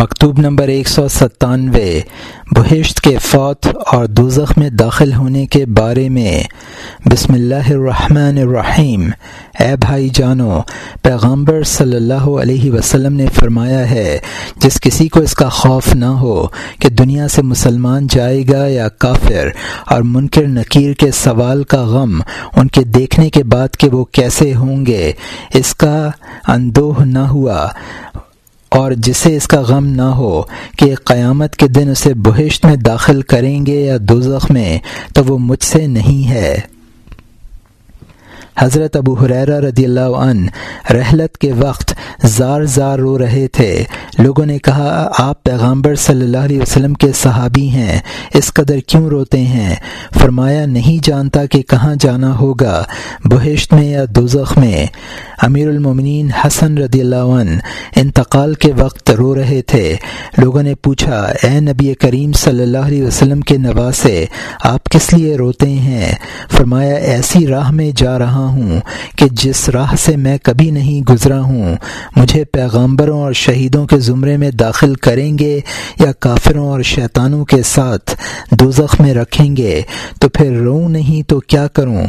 مکتوب نمبر ایک سو ستانوے۔ بہشت کے فوت اور دوزخ میں داخل ہونے کے بارے میں۔ بسم اللہ الرحمن الرحیم۔ اے بھائی جانو پیغامبر صلی اللہ علیہ وسلم نے فرمایا ہے، جس کسی کو اس کا خوف نہ ہو کہ دنیا سے مسلمان جائے گا یا کافر اور منکر نکیر کے سوال کا غم ان کے دیکھنے کے بعد کہ وہ کیسے ہوں گے، اس کا اندوہ نہ ہوا۔ اور جسے اس کا غم نہ ہو کہ قیامت کے دن اسے بہشت میں داخل کریں گے یا دوزخ میں، تو وہ مجھ سے نہیں ہے۔ حضرت ابو حریرہ رضی اللہ عنہ رحلت کے وقت زار زار رو رہے تھے۔ لوگوں نے کہا، آپ پیغامبر صلی اللہ علیہ وسلم کے صحابی ہیں، اس قدر کیوں روتے ہیں؟ فرمایا، نہیں جانتا کہ کہاں جانا ہوگا، بہشت میں یا دوزخ میں۔ امیر المومنین حسن رضی اللہ عنہ انتقال کے وقت رو رہے تھے۔ لوگوں نے پوچھا، اے نبی کریم صلی اللہ علیہ وسلم کے نواسے، آپ کس لیے روتے ہیں؟ فرمایا، ایسی راہ میں جا رہا ہوں کہ جس راہ سے میں کبھی نہیں گزرا ہوں، مجھے پیغامبروں اور شہیدوں کے زمرے میں داخل کریں گے یا کافروں اور شیطانوں کے ساتھ دوزخ میں رکھیں گے، تو پھر رو نہیں تو کیا کروں؟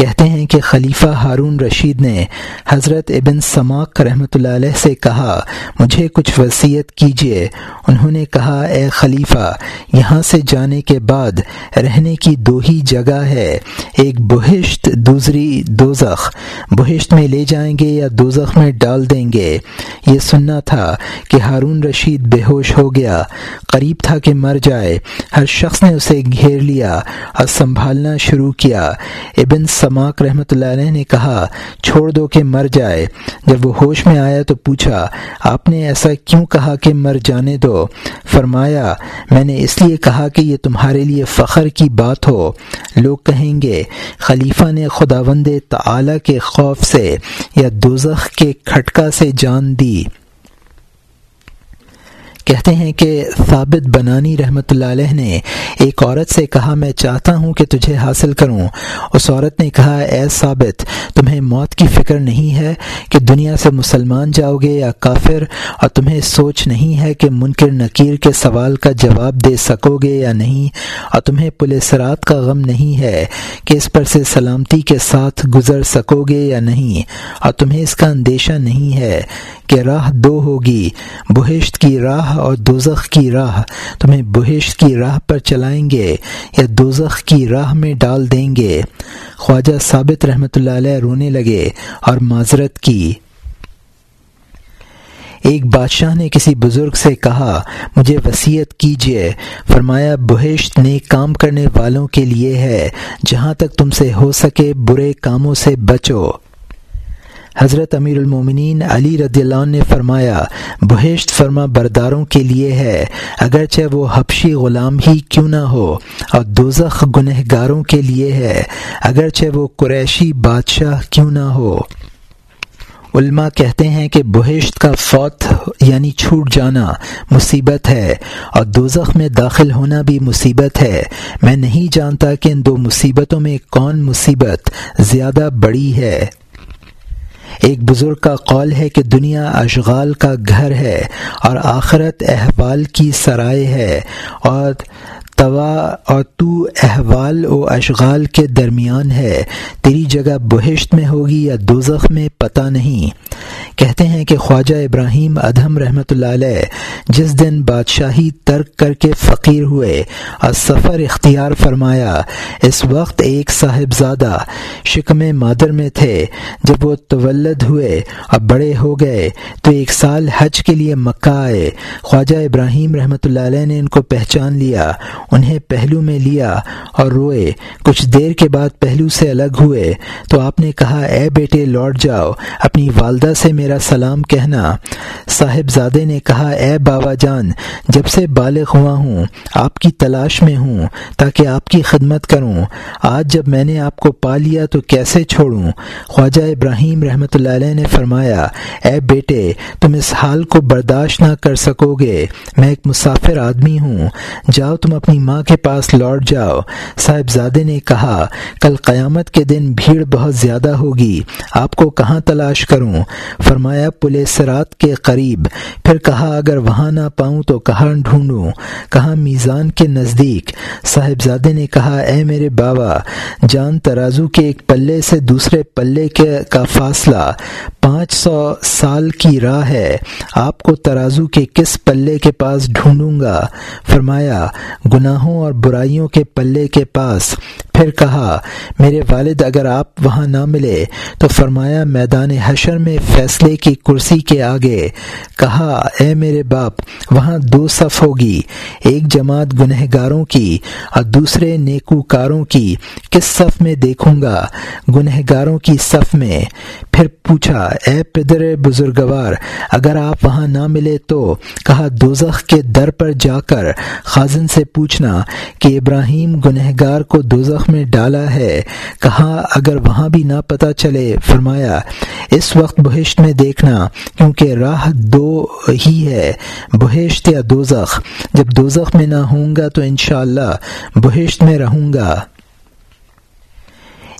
کہتے ہیں کہ خلیفہ ہارون رشید نے حضرت ابن سماق رحمۃ اللہ علیہ سے کہا، مجھے کچھ وصیت کیجیے انہوں نے کہا، اے خلیفہ، یہاں سے جانے کے بعد رہنے کی دو ہی جگہ ہے۔ ایک بہشت، دوسری دوزخ۔ بہشت میں لے جائیں گے یا دوزخ میں ڈال دیں گے؟ یہ سننا تھا کہ ہارون رشید بے ہوش ہو گیا۔ قریب تھا کہ مر جائے۔ ہر شخص نے اسے گھیر لیا اور سنبھالنا شروع کیا۔ ابن سماک رحمۃ اللہ علیہ نے کہا، چھوڑ دو کہ مر جائے۔ جب وہ ہوش میں آیا تو پوچھا، آپ نے ایسا کیوں کہا کہ مر جانے دو؟ فرمایا، میں نے اس لیے کہا کہ یہ تمہارے لیے فخر کی بات ہو۔ لوگ کہیں گے، خلیفہ نے خداوند تعالی کے خوف سے یا دوزخ کے کھٹکا سے جان دی۔ کہتے ہیں کہ ثابت بنانی رحمۃ اللہ علیہ نے ایک عورت سے کہا، میں چاہتا ہوں کہ تجھے حاصل کروں۔ اس عورت نے کہا، اے ثابت، تمہیں موت کی فکر نہیں ہے کہ دنیا سے مسلمان جاؤ گے یا کافر، اور تمہیں سوچ نہیں ہے کہ منکر نکیر کے سوال کا جواب دے سکو گے یا نہیں، اور تمہیں پولیس رات کا غم نہیں ہے کہ اس پر سے سلامتی کے ساتھ گزر سکو گے یا نہیں، اور تمہیں اس کا اندیشہ نہیں ہے کہ راہ دو ہوگی۔ بہشت کی راہ اور دوزخ کی راہ تمہیں بہشت کی راہ پر چلائیں گے یا دوزخ کی راہ میں ڈال دیں گے۔ خواجہ ثابت رحمۃ اللہ علیہ رونے لگے اور معذرت کی۔ ایک بادشاہ نے کسی بزرگ سے کہا، مجھے وصیت کیجیے فرمایا، بہشت نیک کام کرنے والوں کے لیے ہے۔ جہاں تک تم سے ہو سکے، برے کاموں سے بچو۔ حضرت امیر المومنین علی رضی اللہ عنہ نے فرمایا، بہشت فرما برداروں کے لیے ہے، اگرچہ وہ حبشی غلام ہی کیوں نہ ہو، اور دوزخ گنہ گاروں کے لیے ہے، اگرچہ وہ قریشی بادشاہ کیوں نہ ہو۔ علماء کہتے ہیں کہ بہشت کا فوت یعنی چھوٹ جانا مصیبت ہے، اور دوزخ میں داخل ہونا بھی مصیبت ہے۔ میں نہیں جانتا کہ ان دو مصیبتوں میں کون مصیبت زیادہ بڑی ہے۔ ایک بزرگ کا قول ہے کہ دنیا اشغال کا گھر ہے اور آخرت احوال کی سرائے ہے اور توا اور تو احوال و اشغال کے درمیان ہے۔ تیری جگہ بہشت میں ہوگی یا دوزخ میں پتہ نہیں۔ کہتے ہیں کہ خواجہ ابراہیم ادہم رحمۃ اللہ علیہ جس دن بادشاہی ترک کر کے فقیر ہوئے، اور سفر اختیار فرمایا، اس وقت ایک صاحبزادہ شکم مادر میں تھے، جب وہ تولد ہوئے اور بڑے ہو گئے، تو ایک سال حج کے لیے مکہ آئے۔ خواجہ ابراہیم رحمۃ اللہ علیہ نے ان کو پہچان لیا، انہیں پہلو میں لیا اور روئے۔ کچھ دیر کے بعد پہلو سے الگ ہوئے، تو آپ نے کہا، اے بیٹے، لوٹ جاؤ، اپنی والدہ سے میرا سلام کہنا۔ صاحب زادے نے کہا، اے بابا جان، جب سے بالغ ہوا ہوں، آپ کی تلاش میں ہوں تاکہ آپ کی خدمت کروں۔ آج جب میں نے آپ کو پا لیا تو کیسے چھوڑوں؟ خواجہ ابراہیم رحمۃ اللہ علیہ نے فرمایا، اے بیٹے، تم اس حال کو برداشت نہ کر سکو گے۔ میں ایک مسافر آدمی ہوں۔ جاؤ تم اپنی ماں کے پاس لوٹ جاؤ۔ صاحبزادے نے کہا، کل قیامت کے دن بھیڑ بہت زیادہ ہوگی۔ آپ کو کہاں تلاش کروں؟ فرمایا، پل سرات کے قریب۔ پھر کہا، اگر وہاں نہ پاؤں تو کہاں ڈھونڈوں؟ کہاں میزان کے نزدیک؟ صاحبزادے نے کہا، اے میرے بابا جان ترازو کے ایک پلے سے دوسرے پلے کے کا فاصلہ پانچ سو سال کی راہ ہے۔ آپ کو ترازو کے کس پلے کے پاس ڈھونڈوں گا؟ فرمایا، گناہوں اور برائیوں کے پلے کے پاس۔ پھر کہا، میرے والد اگر آپ وہاں نہ ملے تو فرمایا، میدان حشر میں فیصلے کی کرسی کے آگے. کہا، اے میرے باپ، وہاں دو صف ہوگی، ایک جماعت گنہ گاروں کی اور دوسرے نیکو کاروں کی، کس صف میں دیکھوں گا؟ گنہ گاروں کی صف میں پھر پوچھا، اے پدر بزرگوار، اگر آپ وہاں نہ ملے تو؟ کہا، دوزخ کے در پر جا کر خازن سے پوچھنا کہ ابراہیم گنہ گار کو دوزخ میں ڈالا ہے۔ کہا، اگر وہاں بھی نہ پتہ چلے، فرمایا، اس وقت بہشت میں دیکھنا، کیونکہ راہ دو ہی ہے، بہشت یا دوزخ۔ جب دوزخ میں نہ ہوں گا تو انشاءاللہ بہشت میں رہوں گا۔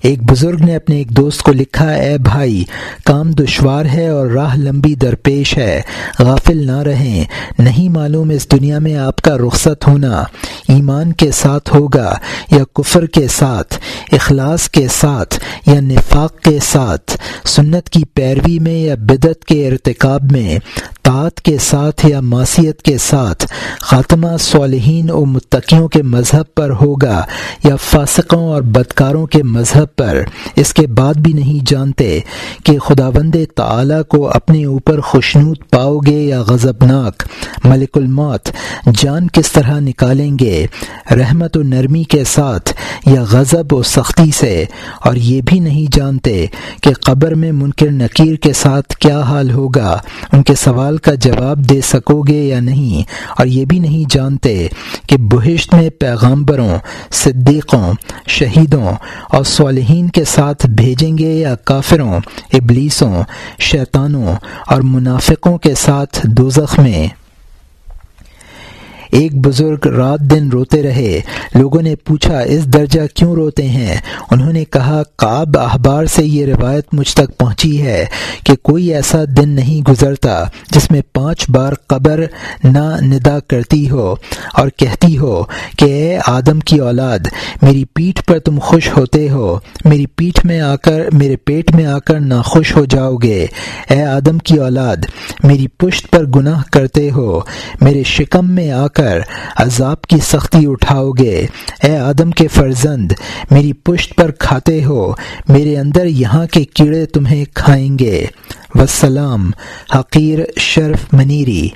ایک بزرگ نے اپنے ایک دوست کو لکھا، اے بھائی، کام دشوار ہے اور راہ لمبی درپیش ہے۔ غافل نہ رہیں۔ نہیں معلوم اس دنیا میں آپ کا رخصت ہونا۔ ایمان کے ساتھ ہوگا یا کفر کے ساتھ، اخلاص کے ساتھ یا نفاق کے ساتھ، سنت کی پیروی میں یا بدت کے ارتکاب میں، طاعت کے ساتھ یا معصیت کے ساتھ، خاتمہ صالحین و متقیوں کے مذہب پر ہوگا یا فاسقوں اور بدکاروں کے مذہب پر اس کے بعد بھی نہیں جانتے کہ خدا تعالی کو اپنے اوپر خوشنود پاؤ گے یا غضبناک ملک الموت جان کس طرح نکالیں گے؟ رحمت و نرمی کے ساتھ یا غضب و سختی سے؟ اور یہ بھی نہیں جانتے کہ قبر میں منکر نکیر کے ساتھ کیا حال ہوگا۔ ان کے سوال کا جواب دے سکو گے یا نہیں؟ اور یہ بھی نہیں جانتے کہ بہشت میں پیغامبروں صدیقوں، شہیدوں اور صالحین کے ساتھ بھیجیں گے یا کافروں، ابلیسوں، شیطانوں اور منافقوں کے ساتھ دوزخ میں؟ ایک بزرگ رات دن روتے رہے۔ لوگوں نے پوچھا، اس درجہ کیوں روتے ہیں؟ انہوں نے کہا کاب احبار سے یہ روایت مجھ تک پہنچی ہے کہ کوئی ایسا دن نہیں گزرتا جس میں پانچ بار قبر نہ ندا کرتی ہو اور کہتی ہو کہ، اے آدم کی اولاد، میری پیٹھ پر تم خوش ہوتے ہو۔ میری پیٹھ میں آ کر، میرے پیٹ میں آ کر ناخوش ہو جاؤ گے۔ اے آدم کی اولاد، میری پشت پر گناہ کرتے ہو۔ میرے شکم میں آ کر کر عذاب کی سختی اٹھاؤ گے۔ اے آدم کے فرزند، میری پشت پر کھاتے ہو، میرے اندر یہاں کے کیڑے تمہیں کھائیں گے۔ وسلام، حقیر شرف منیری۔